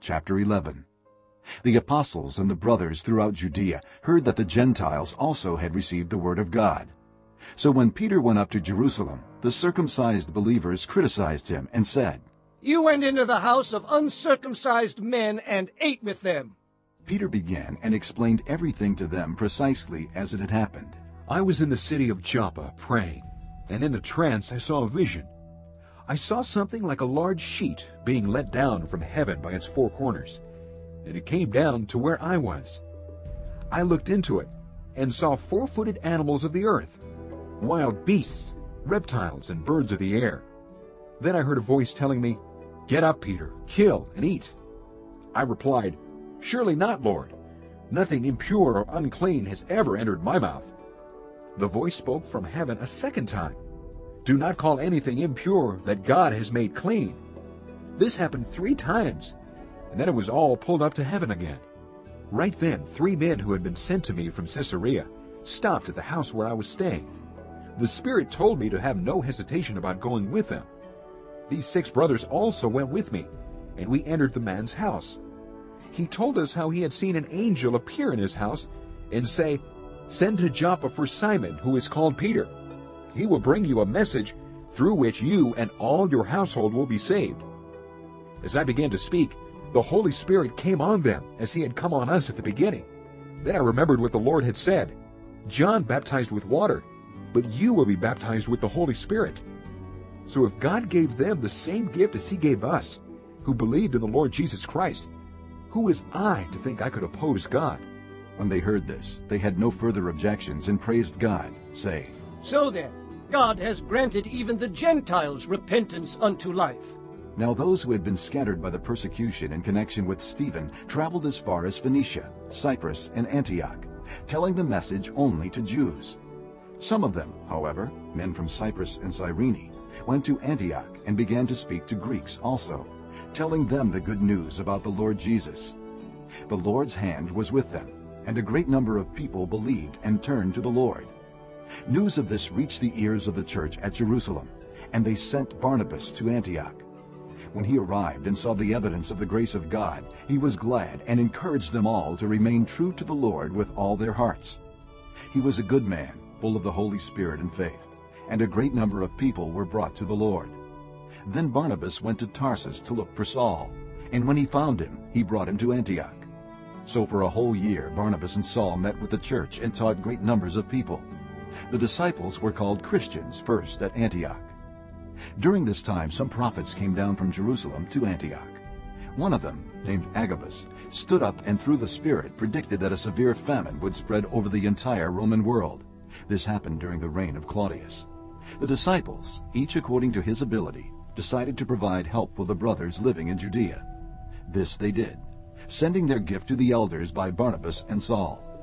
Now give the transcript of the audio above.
Chapter 11 The apostles and the brothers throughout Judea heard that the Gentiles also had received the word of God. So when Peter went up to Jerusalem, the circumcised believers criticized him and said, You went into the house of uncircumcised men and ate with them. Peter began and explained everything to them precisely as it had happened. I was in the city of Joppa praying, and in a trance I saw a vision. I saw something like a large sheet being let down from heaven by its four corners, and it came down to where I was. I looked into it and saw four-footed animals of the earth, wild beasts, reptiles, and birds of the air. Then I heard a voice telling me, Get up, Peter, kill and eat. I replied, Surely not, Lord. Nothing impure or unclean has ever entered my mouth. The voice spoke from heaven a second time. Do not call anything impure that God has made clean. This happened three times, and then it was all pulled up to heaven again. Right then, three men who had been sent to me from Caesarea stopped at the house where I was staying. The Spirit told me to have no hesitation about going with them. These six brothers also went with me, and we entered the man's house. He told us how he had seen an angel appear in his house and say, Send to Joppa for Simon, who is called Peter. He will bring you a message through which you and all your household will be saved. As I began to speak, the Holy Spirit came on them as he had come on us at the beginning. Then I remembered what the Lord had said. John baptized with water, but you will be baptized with the Holy Spirit. So if God gave them the same gift as he gave us, who believed in the Lord Jesus Christ, who is I to think I could oppose God? When they heard this, they had no further objections and praised God, saying, So then, God has granted even the Gentiles repentance unto life. Now those who had been scattered by the persecution in connection with Stephen traveled as far as Phoenicia, Cyprus, and Antioch, telling the message only to Jews. Some of them, however, men from Cyprus and Cyrene, went to Antioch and began to speak to Greeks also, telling them the good news about the Lord Jesus. The Lord's hand was with them, and a great number of people believed and turned to the Lord. News of this reached the ears of the church at Jerusalem, and they sent Barnabas to Antioch. When he arrived and saw the evidence of the grace of God, he was glad and encouraged them all to remain true to the Lord with all their hearts. He was a good man, full of the Holy Spirit and faith, and a great number of people were brought to the Lord. Then Barnabas went to Tarsus to look for Saul, and when he found him, he brought him to Antioch. So for a whole year Barnabas and Saul met with the church and taught great numbers of people. The disciples were called Christians first at Antioch. During this time some prophets came down from Jerusalem to Antioch. One of them, named Agabus, stood up and through the Spirit predicted that a severe famine would spread over the entire Roman world. This happened during the reign of Claudius. The disciples, each according to his ability, decided to provide help for the brothers living in Judea. This they did, sending their gift to the elders by Barnabas and Saul.